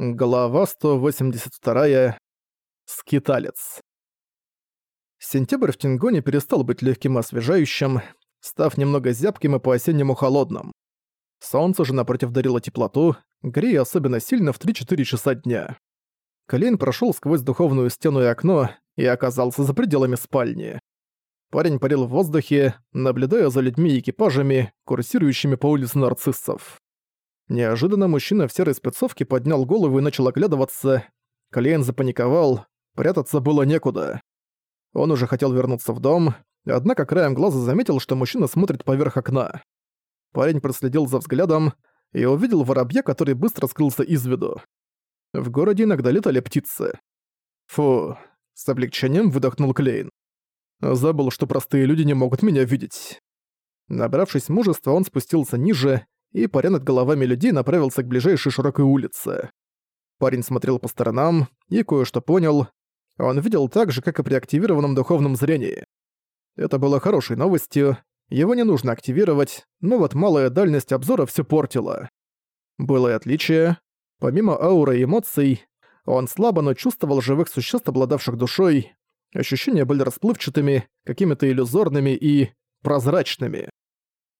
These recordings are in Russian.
Глава 182. Скиталец. Сентябрь в Тингоне перестал быть легким и освежающим, став немного зябким и по-осеннему холодным. Солнце же напротив дарило теплоту, грея особенно сильно в 3-4 часа дня. Клейн прошел сквозь духовную стену и окно и оказался за пределами спальни. Парень парил в воздухе, наблюдая за людьми и экипажами, курсирующими по улице нарциссов. Неожиданно мужчина в серой спецовке поднял голову и начал оглядываться. Клейн запаниковал, прятаться было некуда. Он уже хотел вернуться в дом, однако краем глаза заметил, что мужчина смотрит поверх окна. Парень проследил за взглядом и увидел воробья, который быстро скрылся из виду. В городе иногда летали птицы. Фу, с облегчением выдохнул Клейн. Забыл, что простые люди не могут меня видеть. Набравшись мужества, он спустился ниже и, паря над головами людей, направился к ближайшей широкой улице. Парень смотрел по сторонам и кое-что понял. Он видел так же, как и при активированном духовном зрении. Это было хорошей новостью, его не нужно активировать, но вот малая дальность обзора все портила. Было и отличие. Помимо ауры и эмоций, он слабо, но чувствовал живых существ, обладавших душой. Ощущения были расплывчатыми, какими-то иллюзорными и прозрачными.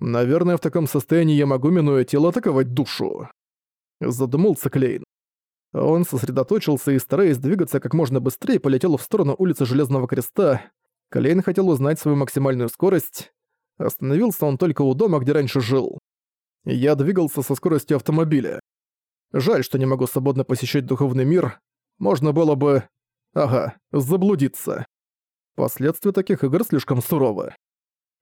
Наверное, в таком состоянии я могу, минуя тело, атаковать душу. Задумался Клейн. Он сосредоточился и, стараясь двигаться как можно быстрее, полетел в сторону улицы Железного Креста. Клейн хотел узнать свою максимальную скорость. Остановился он только у дома, где раньше жил. Я двигался со скоростью автомобиля. Жаль, что не могу свободно посещать духовный мир. Можно было бы... Ага, заблудиться. Последствия таких игр слишком суровы.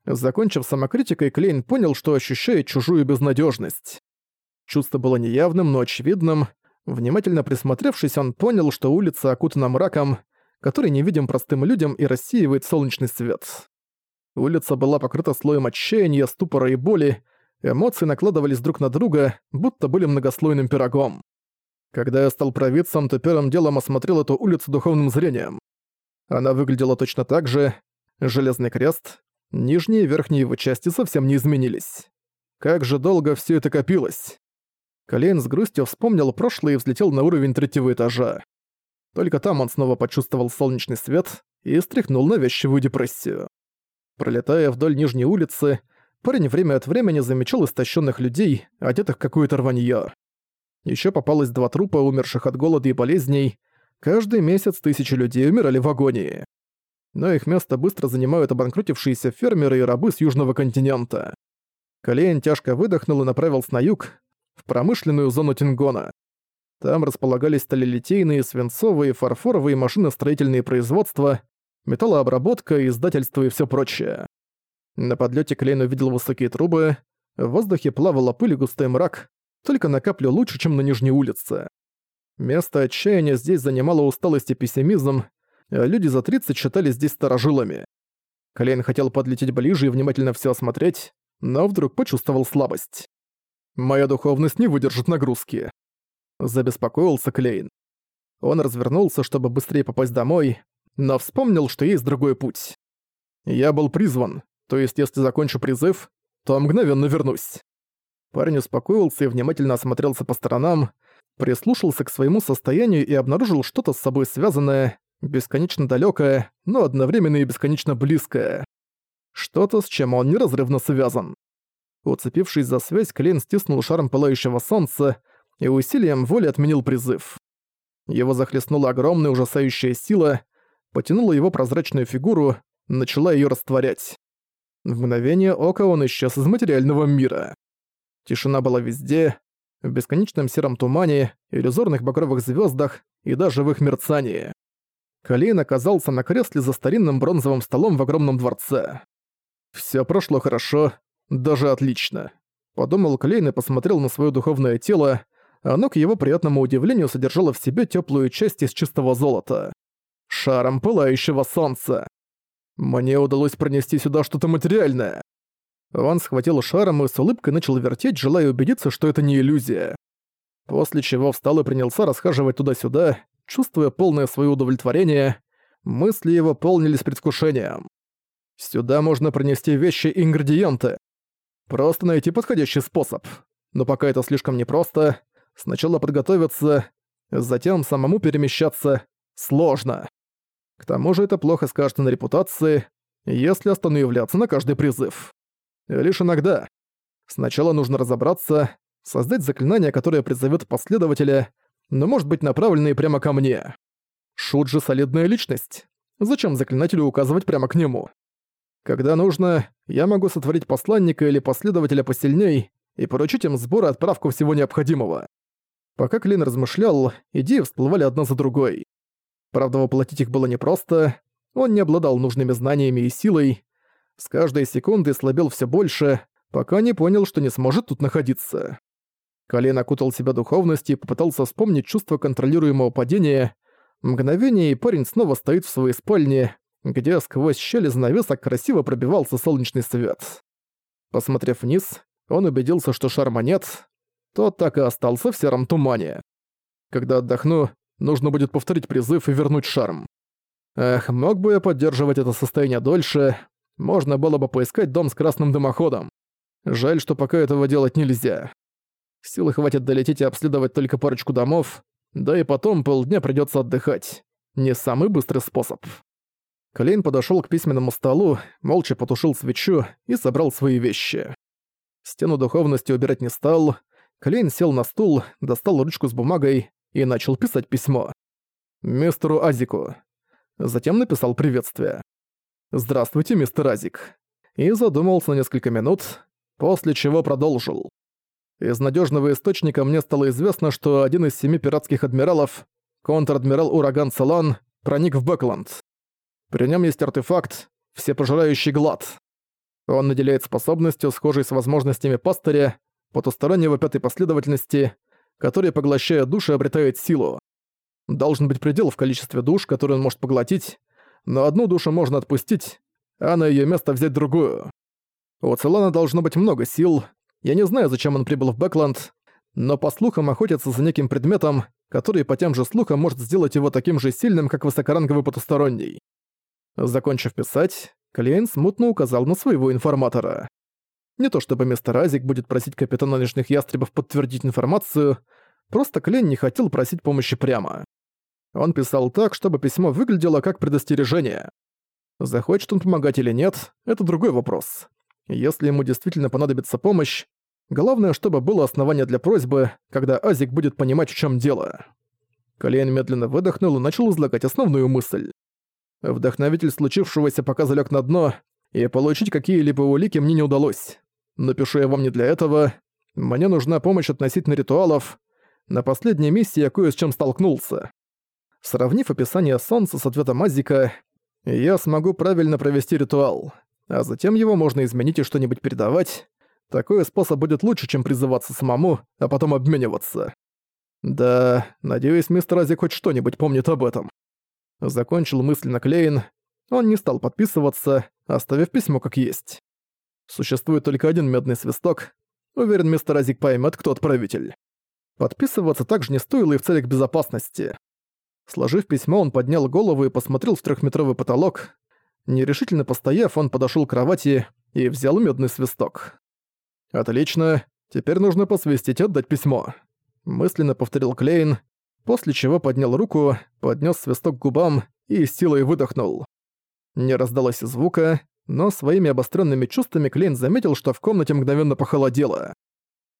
Закончив самокритикой, Клейн понял, что ощущает чужую безнадежность. Чувство было неявным, но очевидным. Внимательно присмотревшись, он понял, что улица окутана мраком, который невидим простым людям и рассеивает солнечный свет. Улица была покрыта слоем отчаяния, ступора и боли, эмоции накладывались друг на друга, будто были многослойным пирогом. Когда я стал провидцем, то первым делом осмотрел эту улицу духовным зрением. Она выглядела точно так же. Железный крест, Нижние и верхние его части совсем не изменились. Как же долго все это копилось. Колейн с грустью вспомнил прошлое и взлетел на уровень третьего этажа. Только там он снова почувствовал солнечный свет и стряхнул навязчивую депрессию. Пролетая вдоль нижней улицы, парень время от времени замечал истощенных людей, одетых в какое-то рванье. Еще попалось два трупа, умерших от голода и болезней. Каждый месяц тысячи людей умирали в агонии но их место быстро занимают обанкротившиеся фермеры и рабы с южного континента. Колейн тяжко выдохнул и направился на юг, в промышленную зону Тингона. Там располагались сталелитейные, свинцовые, фарфоровые машиностроительные производства, металлообработка, издательство и все прочее. На подлете Клейн увидел высокие трубы, в воздухе плавала пыль и густой мрак, только на каплю лучше, чем на нижней улице. Место отчаяния здесь занимало усталость и пессимизм, люди за 30 считались здесь старожилами. Клейн хотел подлететь ближе и внимательно все осмотреть, но вдруг почувствовал слабость. «Моя духовность не выдержит нагрузки», — забеспокоился Клейн. Он развернулся, чтобы быстрее попасть домой, но вспомнил, что есть другой путь. «Я был призван, то есть если закончу призыв, то мгновенно вернусь». Парень успокоился и внимательно осмотрелся по сторонам, прислушался к своему состоянию и обнаружил что-то с собой связанное, бесконечно далёкое, но одновременно и бесконечно близкое. Что-то, с чем он неразрывно связан. Уцепившись за связь, Клейн стиснул шаром пылающего солнца и усилием воли отменил призыв. Его захлестнула огромная ужасающая сила, потянула его прозрачную фигуру, начала её растворять. В мгновение ока он исчез из материального мира. Тишина была везде, в бесконечном сером тумане, иллюзорных багровых звёздах и даже в их мерцании. Калейн оказался на кресле за старинным бронзовым столом в огромном дворце. Всё прошло хорошо, даже отлично. Подумал Клейн и посмотрел на своё духовное тело, оно, к его приятному удивлению, содержало в себе тёплую часть из чистого золота. Шаром пылающего солнца. Мне удалось пронести сюда что-то материальное. Он схватил шаром и с улыбкой начал вертеть, желая убедиться, что это не иллюзия. После чего встал и принялся расхаживать туда-сюда, чувствуя полное свое удовлетворение, мысли его полнились предвкушением. Сюда можно принести вещи и ингредиенты. Просто найти подходящий способ. Но пока это слишком непросто, сначала подготовиться, затем самому перемещаться сложно. К тому же это плохо скажется на репутации, если я являться на каждый призыв. Лишь иногда. Сначала нужно разобраться, создать заклинание, которое призовет последователя, но может быть направленное прямо ко мне. Шут же солидная личность. Зачем заклинателю указывать прямо к нему? Когда нужно, я могу сотворить посланника или последователя посильней и поручить им сбор и отправку всего необходимого. Пока Клин размышлял, идеи всплывали одна за другой. Правда, воплотить их было непросто, он не обладал нужными знаниями и силой, с каждой секундой слабел все больше, пока не понял, что не сможет тут находиться. Колен окутал себя духовностью и попытался вспомнить чувство контролируемого падения. Мгновение, и парень снова стоит в своей спальне, где сквозь щели занавесок красиво пробивался солнечный свет. Посмотрев вниз, он убедился, что шарма нет, тот так и остался в сером тумане. Когда отдохну, нужно будет повторить призыв и вернуть шарм. Эх, мог бы я поддерживать это состояние дольше, можно было бы поискать дом с красным дымоходом. Жаль, что пока этого делать нельзя. Силы хватит долететь и обследовать только парочку домов, да и потом полдня придётся отдыхать. Не самый быстрый способ. Клейн подошёл к письменному столу, молча потушил свечу и собрал свои вещи. Стену духовности убирать не стал. Клейн сел на стул, достал ручку с бумагой и начал писать письмо. Мистеру Азику. Затем написал приветствие. «Здравствуйте, мистер Азик». И задумался на несколько минут, после чего продолжил. Из надежного источника мне стало известно, что один из семи пиратских адмиралов, контр-адмирал Ураган Салан, проник в Бэкленд. При нем есть артефакт «Всепожирающий глад». Он наделяет способностью, схожей с возможностями пастыря, потустороннего пятой последовательности, который, поглощая души, обретает силу. Должен быть предел в количестве душ, которые он может поглотить, но одну душу можно отпустить, а на её место взять другую. У Целана должно быть много сил. Я не знаю, зачем он прибыл в Бэкленд, но по слухам охотится за неким предметом, который по тем же слухам может сделать его таким же сильным, как высокоранговый потусторонний. Закончив писать, Клейн смутно указал на своего информатора. Не то чтобы мистер Азик будет просить капитана лишних ястребов подтвердить информацию, просто Клейн не хотел просить помощи прямо. Он писал так, чтобы письмо выглядело как предостережение. Захочет он помогать или нет, это другой вопрос. Если ему действительно понадобится помощь, главное, чтобы было основание для просьбы, когда Азик будет понимать, в чем дело. Клейн медленно выдохнул и начал излагать основную мысль. Вдохновитель случившегося пока залег на дно, и получить какие-либо улики мне не удалось. Напишу я вам не для этого. Мне нужна помощь относительно ритуалов. На последней миссии я кое с чем столкнулся. Сравнив описание Солнца с ответом Азика, я смогу правильно провести ритуал, а затем его можно изменить и что-нибудь передавать. Такой способ будет лучше, чем призываться самому, а потом обмениваться. Да, надеюсь, мистер Азик хоть что-нибудь помнит об этом. Закончил мысленно Клейн. Он не стал подписываться, оставив письмо как есть. Существует только один медный свисток. Уверен, мистер Азик поймет, кто отправитель. Подписываться также не стоило и в целях безопасности. Сложив письмо, он поднял голову и посмотрел в трехметровый потолок. Нерешительно постояв, он подошел к кровати и взял медный свисток. «Отлично. Теперь нужно посвистить и отдать письмо», — мысленно повторил Клейн, после чего поднял руку, поднес свисток к губам и силой выдохнул. Не раздалось звука, но своими обостренными чувствами Клейн заметил, что в комнате мгновенно похолодело.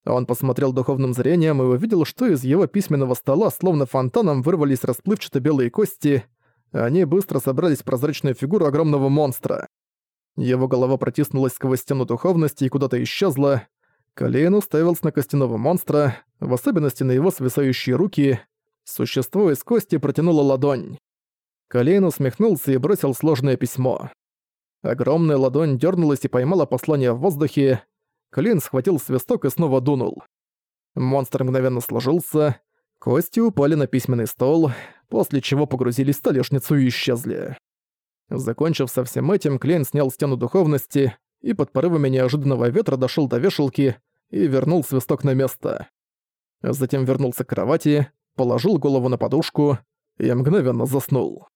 Он посмотрел духовным зрением и увидел, что из его письменного стола словно фонтаном вырвались расплывчато белые кости, они быстро собрались в прозрачную фигуру огромного монстра. Его голова протиснулась сквозь стену духовности и куда-то исчезла. Колейн уставился на костяного монстра, в особенности на его свисающие руки, Существо из кости протянуло ладонь. Колейн усмехнулся и бросил сложное письмо. Огромная ладонь дернулась и поймала послание в воздухе. Клин схватил свисток и снова дунул. Монстр мгновенно сложился, кости упали на письменный стол, после чего погрузились в столешницу и исчезли. Закончив со всем этим, Клейн снял стену духовности и под порывами неожиданного ветра дошел до вешалки и вернул свисток на место. Затем вернулся к кровати, положил голову на подушку и мгновенно заснул.